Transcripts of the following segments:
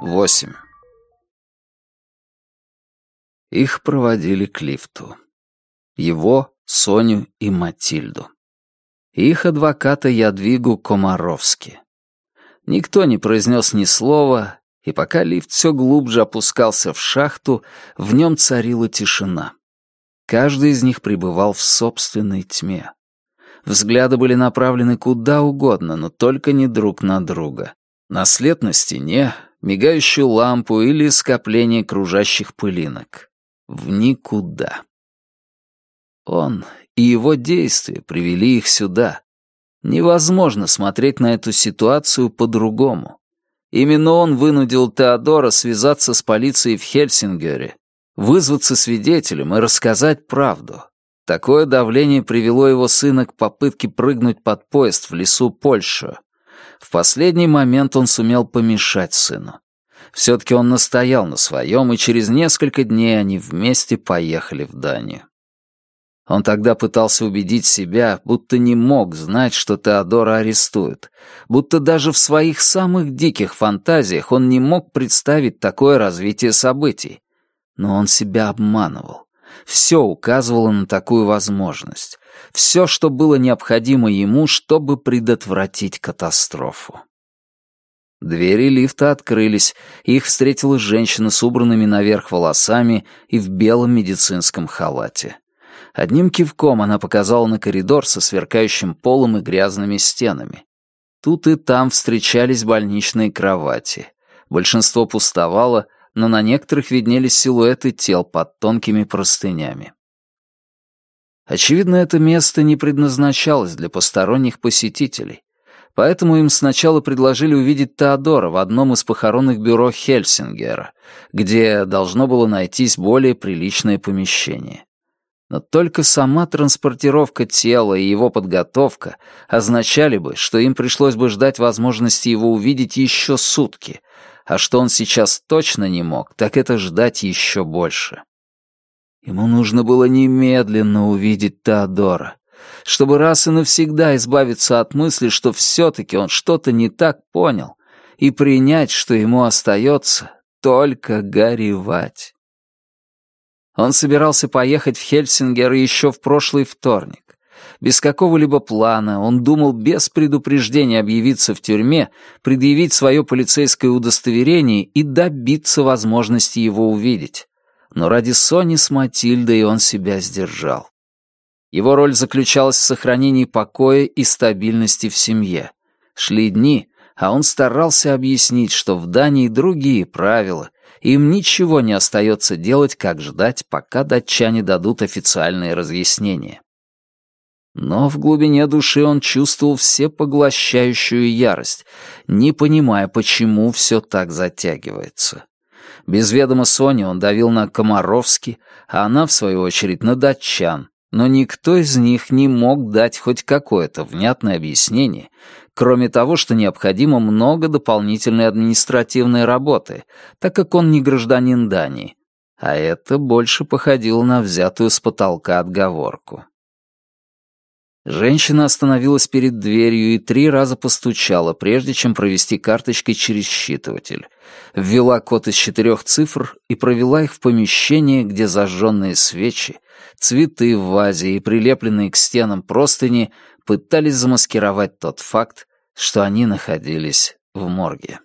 8. Их проводили к лифту. Его, Соню и Матильду. Их адвоката Ядвигу Комаровски. Никто не произнес ни слова, и пока лифт все глубже опускался в шахту, в нем царила тишина. Каждый из них пребывал в собственной тьме. Взгляды были направлены куда угодно, но только не друг на друга. На след на стене, мигающую лампу или скопление кружащих пылинок. В никуда. Он и его действия привели их сюда. Невозможно смотреть на эту ситуацию по-другому. Именно он вынудил Теодора связаться с полицией в Хельсингере, вызваться свидетелем и рассказать правду. Такое давление привело его сына к попытке прыгнуть под поезд в лесу Польши. В последний момент он сумел помешать сыну. Все-таки он настоял на своем, и через несколько дней они вместе поехали в Данию. Он тогда пытался убедить себя, будто не мог знать, что Теодора арестуют, будто даже в своих самых диких фантазиях он не мог представить такое развитие событий. Но он себя обманывал. Все указывало на такую возможность. Все, что было необходимо ему, чтобы предотвратить катастрофу. Двери лифта открылись, их встретила женщина с убранными наверх волосами и в белом медицинском халате. Одним кивком она показала на коридор со сверкающим полом и грязными стенами. Тут и там встречались больничные кровати. Большинство пустовало, но на некоторых виднелись силуэты тел под тонкими простынями. Очевидно, это место не предназначалось для посторонних посетителей поэтому им сначала предложили увидеть Теодора в одном из похоронных бюро Хельсингера, где должно было найтись более приличное помещение. Но только сама транспортировка тела и его подготовка означали бы, что им пришлось бы ждать возможности его увидеть еще сутки, а что он сейчас точно не мог, так это ждать еще больше. Ему нужно было немедленно увидеть Теодора чтобы раз и навсегда избавиться от мысли, что все-таки он что-то не так понял, и принять, что ему остается только горевать. Он собирался поехать в Хельсингер еще в прошлый вторник. Без какого-либо плана он думал без предупреждения объявиться в тюрьме, предъявить свое полицейское удостоверение и добиться возможности его увидеть. Но ради Сони с Матильдой он себя сдержал. Его роль заключалась в сохранении покоя и стабильности в семье. Шли дни, а он старался объяснить, что в Дании другие правила, и им ничего не остается делать, как ждать, пока датчане дадут официальные разъяснения. Но в глубине души он чувствовал всепоглощающую ярость, не понимая, почему все так затягивается. Без ведома Сони он давил на Комаровски, а она, в свою очередь, на датчан, но никто из них не мог дать хоть какое-то внятное объяснение, кроме того, что необходимо много дополнительной административной работы, так как он не гражданин Дании, а это больше походило на взятую с потолка отговорку. Женщина остановилась перед дверью и три раза постучала, прежде чем провести карточкой через считыватель. Ввела код из четырех цифр и провела их в помещение, где зажженные свечи, цветы в вазе и прилепленные к стенам простыни пытались замаскировать тот факт, что они находились в морге.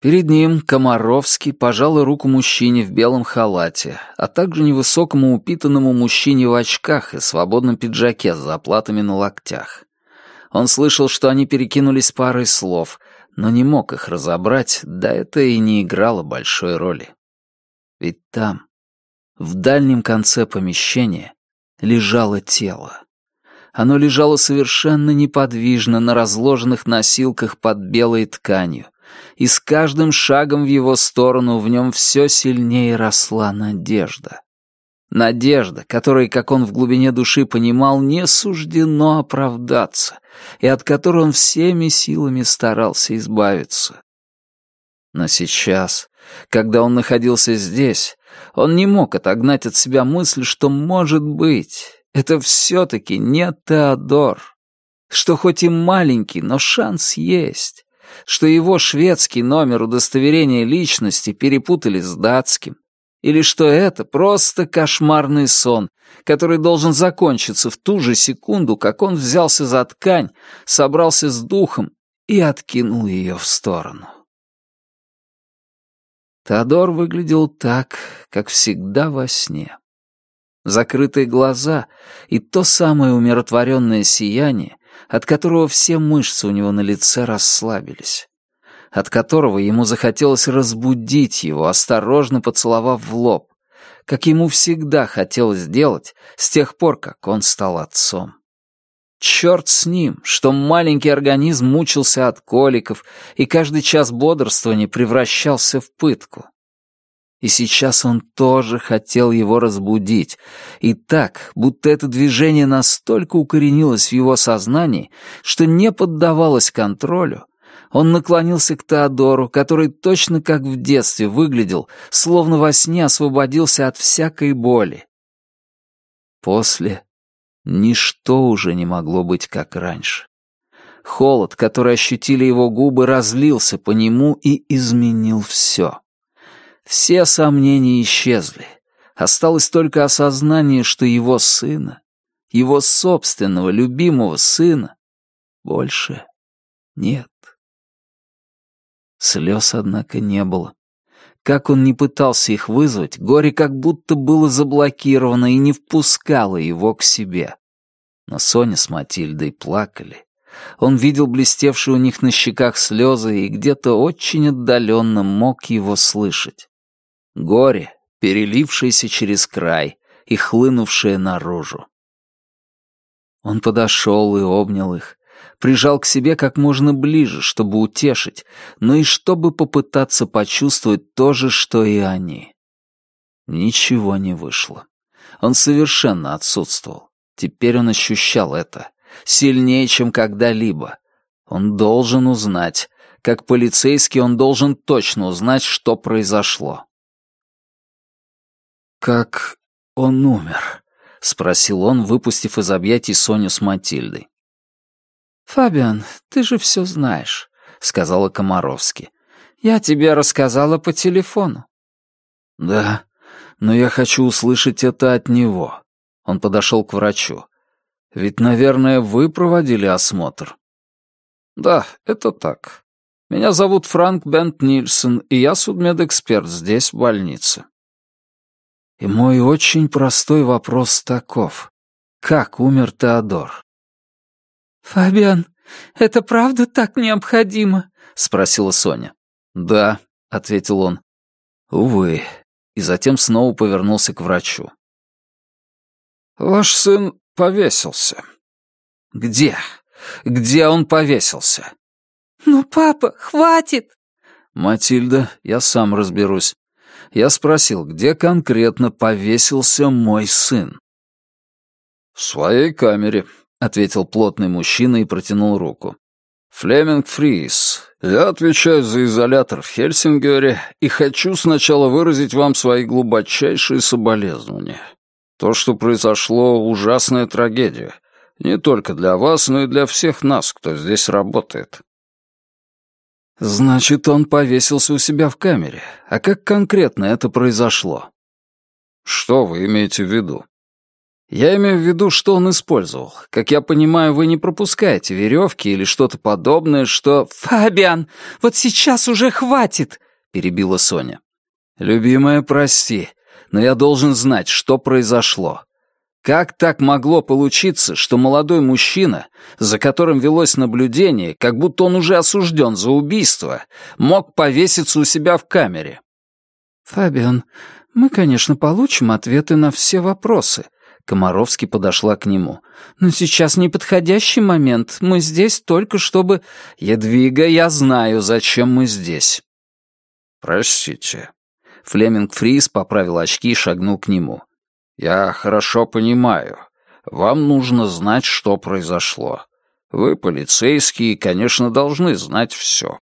Перед ним Комаровский пожал руку мужчине в белом халате, а также невысокому упитанному мужчине в очках и свободном пиджаке с заплатами на локтях. Он слышал, что они перекинулись парой слов, но не мог их разобрать, да это и не играло большой роли. Ведь там, в дальнем конце помещения, лежало тело. Оно лежало совершенно неподвижно на разложенных носилках под белой тканью, и с каждым шагом в его сторону в нем все сильнее росла надежда. Надежда, которой, как он в глубине души понимал, не суждено оправдаться, и от которой он всеми силами старался избавиться. Но сейчас, когда он находился здесь, он не мог отогнать от себя мысль, что, может быть, это все-таки не Теодор, что хоть и маленький, но шанс есть, что его шведский номер удостоверения личности перепутали с датским, или что это просто кошмарный сон, который должен закончиться в ту же секунду, как он взялся за ткань, собрался с духом и откинул ее в сторону. Теодор выглядел так, как всегда во сне. Закрытые глаза и то самое умиротворенное сияние, от которого все мышцы у него на лице расслабились от которого ему захотелось разбудить его, осторожно поцеловав в лоб, как ему всегда хотелось делать с тех пор, как он стал отцом. Черт с ним, что маленький организм мучился от коликов, и каждый час бодрствования превращался в пытку. И сейчас он тоже хотел его разбудить, и так, будто это движение настолько укоренилось в его сознании, что не поддавалось контролю, он наклонился к Теодору, который точно как в детстве выглядел, словно во сне освободился от всякой боли. После ничто уже не могло быть как раньше. Холод, который ощутили его губы, разлился по нему и изменил все. Все сомнения исчезли. Осталось только осознание, что его сына, его собственного любимого сына, больше нет. Слез, однако, не было. Как он не пытался их вызвать, горе как будто было заблокировано и не впускало его к себе. Но Соня с Матильдой плакали. Он видел блестевшие у них на щеках слезы и где-то очень отдаленно мог его слышать. Горе, перелившееся через край и хлынувшее наружу. Он подошел и обнял их, прижал к себе как можно ближе, чтобы утешить, но и чтобы попытаться почувствовать то же, что и они. Ничего не вышло. Он совершенно отсутствовал. Теперь он ощущал это. Сильнее, чем когда-либо. Он должен узнать. Как полицейский он должен точно узнать, что произошло. «Как он умер?» — спросил он, выпустив из объятий Соню с Матильдой. «Фабиан, ты же все знаешь», — сказала Комаровски. «Я тебе рассказала по телефону». «Да, но я хочу услышать это от него». Он подошел к врачу. «Ведь, наверное, вы проводили осмотр». «Да, это так. Меня зовут Франк Бент Нильсон, и я судмедэксперт здесь, в больнице». И мой очень простой вопрос таков. Как умер Теодор? «Фабиан, это правда так необходимо?» — спросила Соня. «Да», — ответил он. «Увы». И затем снова повернулся к врачу. «Ваш сын повесился». «Где? Где он повесился?» «Ну, папа, хватит!» «Матильда, я сам разберусь. Я спросил, где конкретно повесился мой сын?» «В своей камере», — ответил плотный мужчина и протянул руку. «Флеминг Фрис, я отвечаю за изолятор в Хельсингере и хочу сначала выразить вам свои глубочайшие соболезнования. То, что произошло, ужасная трагедия. Не только для вас, но и для всех нас, кто здесь работает». «Значит, он повесился у себя в камере. А как конкретно это произошло?» «Что вы имеете в виду?» Я имею в виду, что он использовал. Как я понимаю, вы не пропускаете веревки или что-то подобное, что... «Фабиан, вот сейчас уже хватит!» — перебила Соня. «Любимая, прости, но я должен знать, что произошло. Как так могло получиться, что молодой мужчина, за которым велось наблюдение, как будто он уже осужден за убийство, мог повеситься у себя в камере?» «Фабиан, мы, конечно, получим ответы на все вопросы», Комаровский подошла к нему. «Но сейчас неподходящий момент. Мы здесь только чтобы...» «Едвига, я знаю, зачем мы здесь». «Простите». Флеминг Фрис поправил очки и шагнул к нему. «Я хорошо понимаю. Вам нужно знать, что произошло. Вы полицейские и, конечно, должны знать все.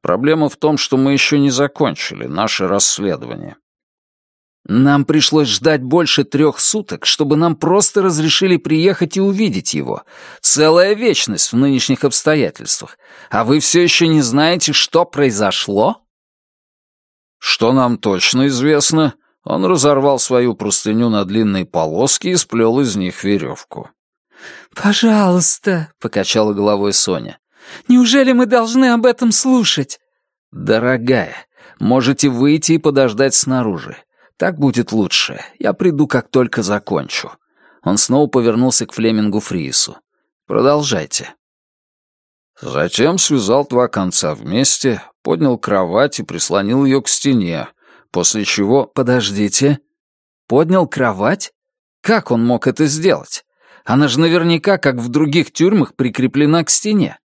Проблема в том, что мы еще не закончили наше расследование. Нам пришлось ждать больше трех суток, чтобы нам просто разрешили приехать и увидеть его. Целая вечность в нынешних обстоятельствах. А вы все еще не знаете, что произошло? Что нам точно известно, он разорвал свою простыню на длинные полоски и сплел из них веревку. «Пожалуйста», — покачала головой Соня. «Неужели мы должны об этом слушать?» «Дорогая, можете выйти и подождать снаружи. Так будет лучше. Я приду, как только закончу». Он снова повернулся к Флемингу Фриису. «Продолжайте». Затем связал два конца вместе, поднял кровать и прислонил ее к стене, после чего... «Подождите». «Поднял кровать? Как он мог это сделать? Она же наверняка, как в других тюрьмах, прикреплена к стене».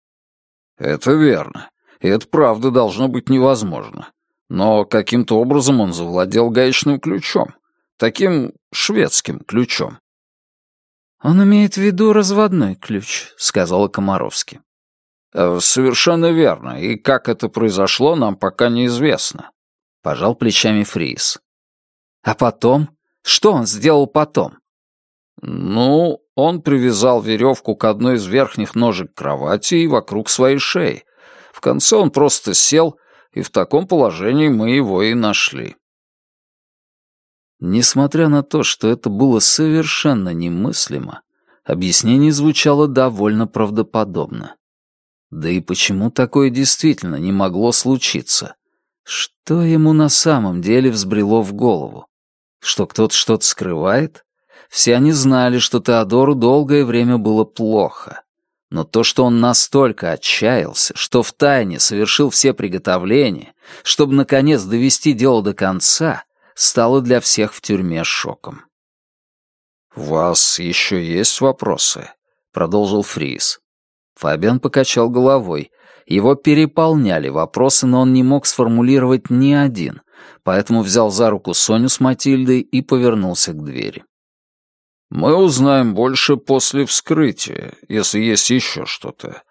«Это верно. И это правда должно быть невозможно. Но каким-то образом он завладел гаечным ключом. Таким шведским ключом. «Он имеет в виду разводной ключ», — сказала Комаровский. Э, «Совершенно верно. И как это произошло, нам пока неизвестно», — пожал плечами Фрис. «А потом? Что он сделал потом?» «Ну, он привязал веревку к одной из верхних ножек кровати и вокруг своей шеи. В конце он просто сел и в таком положении мы его и нашли. Несмотря на то, что это было совершенно немыслимо, объяснение звучало довольно правдоподобно. Да и почему такое действительно не могло случиться? Что ему на самом деле взбрело в голову? Что кто-то что-то скрывает? Все они знали, что Теодору долгое время было плохо. Но то, что он настолько отчаялся, что втайне совершил все приготовления, чтобы, наконец, довести дело до конца, стало для всех в тюрьме шоком. «У вас еще есть вопросы?» — продолжил Фрис. Фабиан покачал головой. Его переполняли вопросы, но он не мог сформулировать ни один, поэтому взял за руку Соню с Матильдой и повернулся к двери. Мы узнаем больше после вскрытия, если есть еще что-то.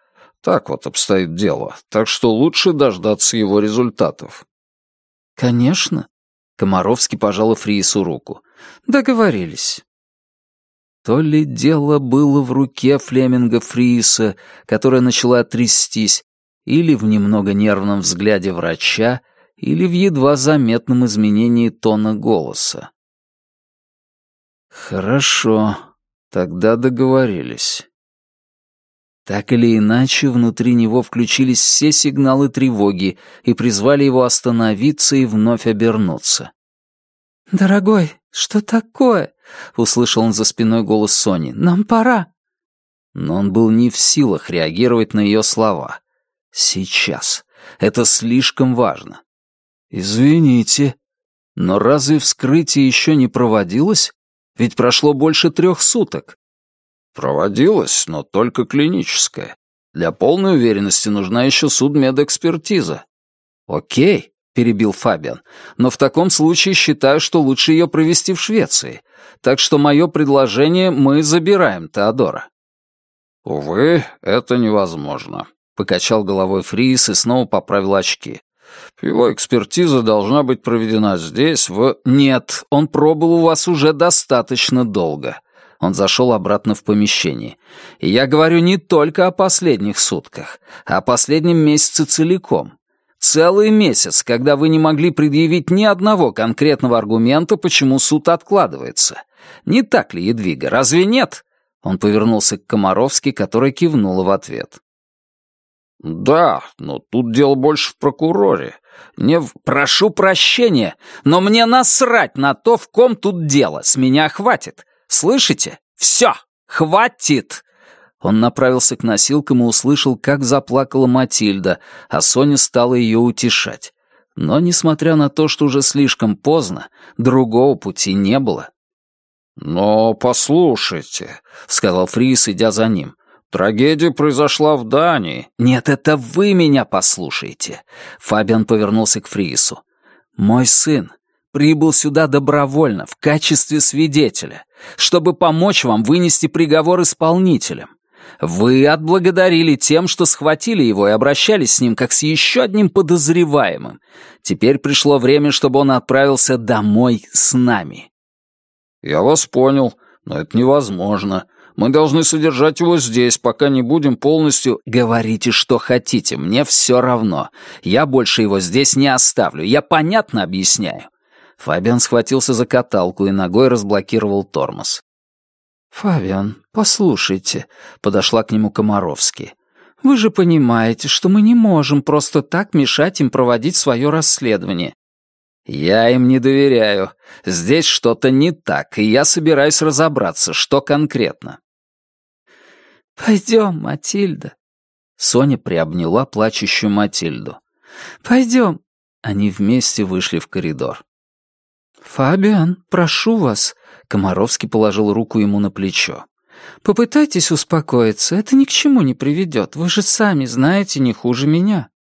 Так вот обстоит дело, так что лучше дождаться его результатов. Конечно. Комаровский пожал Фриису руку. Договорились. То ли дело было в руке Флеминга Фрииса, которая начала трястись, или в немного нервном взгляде врача, или в едва заметном изменении тона голоса. Хорошо, тогда договорились. Так или иначе, внутри него включились все сигналы тревоги и призвали его остановиться и вновь обернуться. «Дорогой, что такое?» — услышал он за спиной голос Сони. «Нам пора». Но он был не в силах реагировать на ее слова. «Сейчас. Это слишком важно». «Извините, но разве вскрытие еще не проводилось?» Ведь прошло больше трех суток. Проводилась, но только клиническая. Для полной уверенности нужна еще судмедэкспертиза. Окей, перебил Фабиан, но в таком случае считаю, что лучше ее провести в Швеции. Так что мое предложение мы забираем Теодора. Увы, это невозможно, покачал головой Фрис и снова поправил очки. Его экспертиза должна быть проведена здесь, в... Нет, он пробыл у вас уже достаточно долго. Он зашел обратно в помещение. И я говорю не только о последних сутках, а о последнем месяце целиком. Целый месяц, когда вы не могли предъявить ни одного конкретного аргумента, почему суд откладывается. Не так ли, Едвига, разве нет? Он повернулся к Комаровски, которая кивнула в ответ. «Да, но тут дело больше в прокуроре. Не в... Прошу прощения, но мне насрать на то, в ком тут дело. С меня хватит. Слышите? Все, хватит!» Он направился к носилкам и услышал, как заплакала Матильда, а Соня стала ее утешать. Но, несмотря на то, что уже слишком поздно, другого пути не было. «Но послушайте», — сказал Фрис, идя за ним, Трагедия произошла в Дании. Нет, это вы меня послушайте. Фабиан повернулся к Фрису. Мой сын прибыл сюда добровольно, в качестве свидетеля, чтобы помочь вам вынести приговор исполнителям. Вы отблагодарили тем, что схватили его и обращались с ним как с еще одним подозреваемым. Теперь пришло время, чтобы он отправился домой с нами». «Я вас понял, но это невозможно. Мы должны содержать его здесь, пока не будем полностью...» «Говорите, что хотите, мне все равно. Я больше его здесь не оставлю. Я понятно объясняю». Фабиан схватился за каталку и ногой разблокировал тормоз. «Фабиан, послушайте», — подошла к нему Комаровский. «Вы же понимаете, что мы не можем просто так мешать им проводить свое расследование. «Я им не доверяю. Здесь что-то не так, и я собираюсь разобраться, что конкретно». «Пойдем, Матильда». Соня приобняла плачущую Матильду. «Пойдем». Они вместе вышли в коридор. «Фабиан, прошу вас», — Комаровский положил руку ему на плечо. «Попытайтесь успокоиться, это ни к чему не приведет, вы же сами знаете не хуже меня».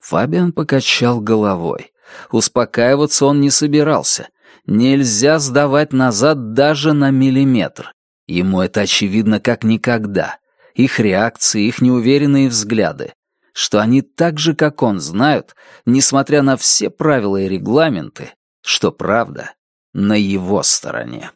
Фабиан покачал головой. Успокаиваться он не собирался. Нельзя сдавать назад даже на миллиметр. Ему это очевидно как никогда. Их реакции, их неуверенные взгляды. Что они так же, как он, знают, несмотря на все правила и регламенты, что правда на его стороне.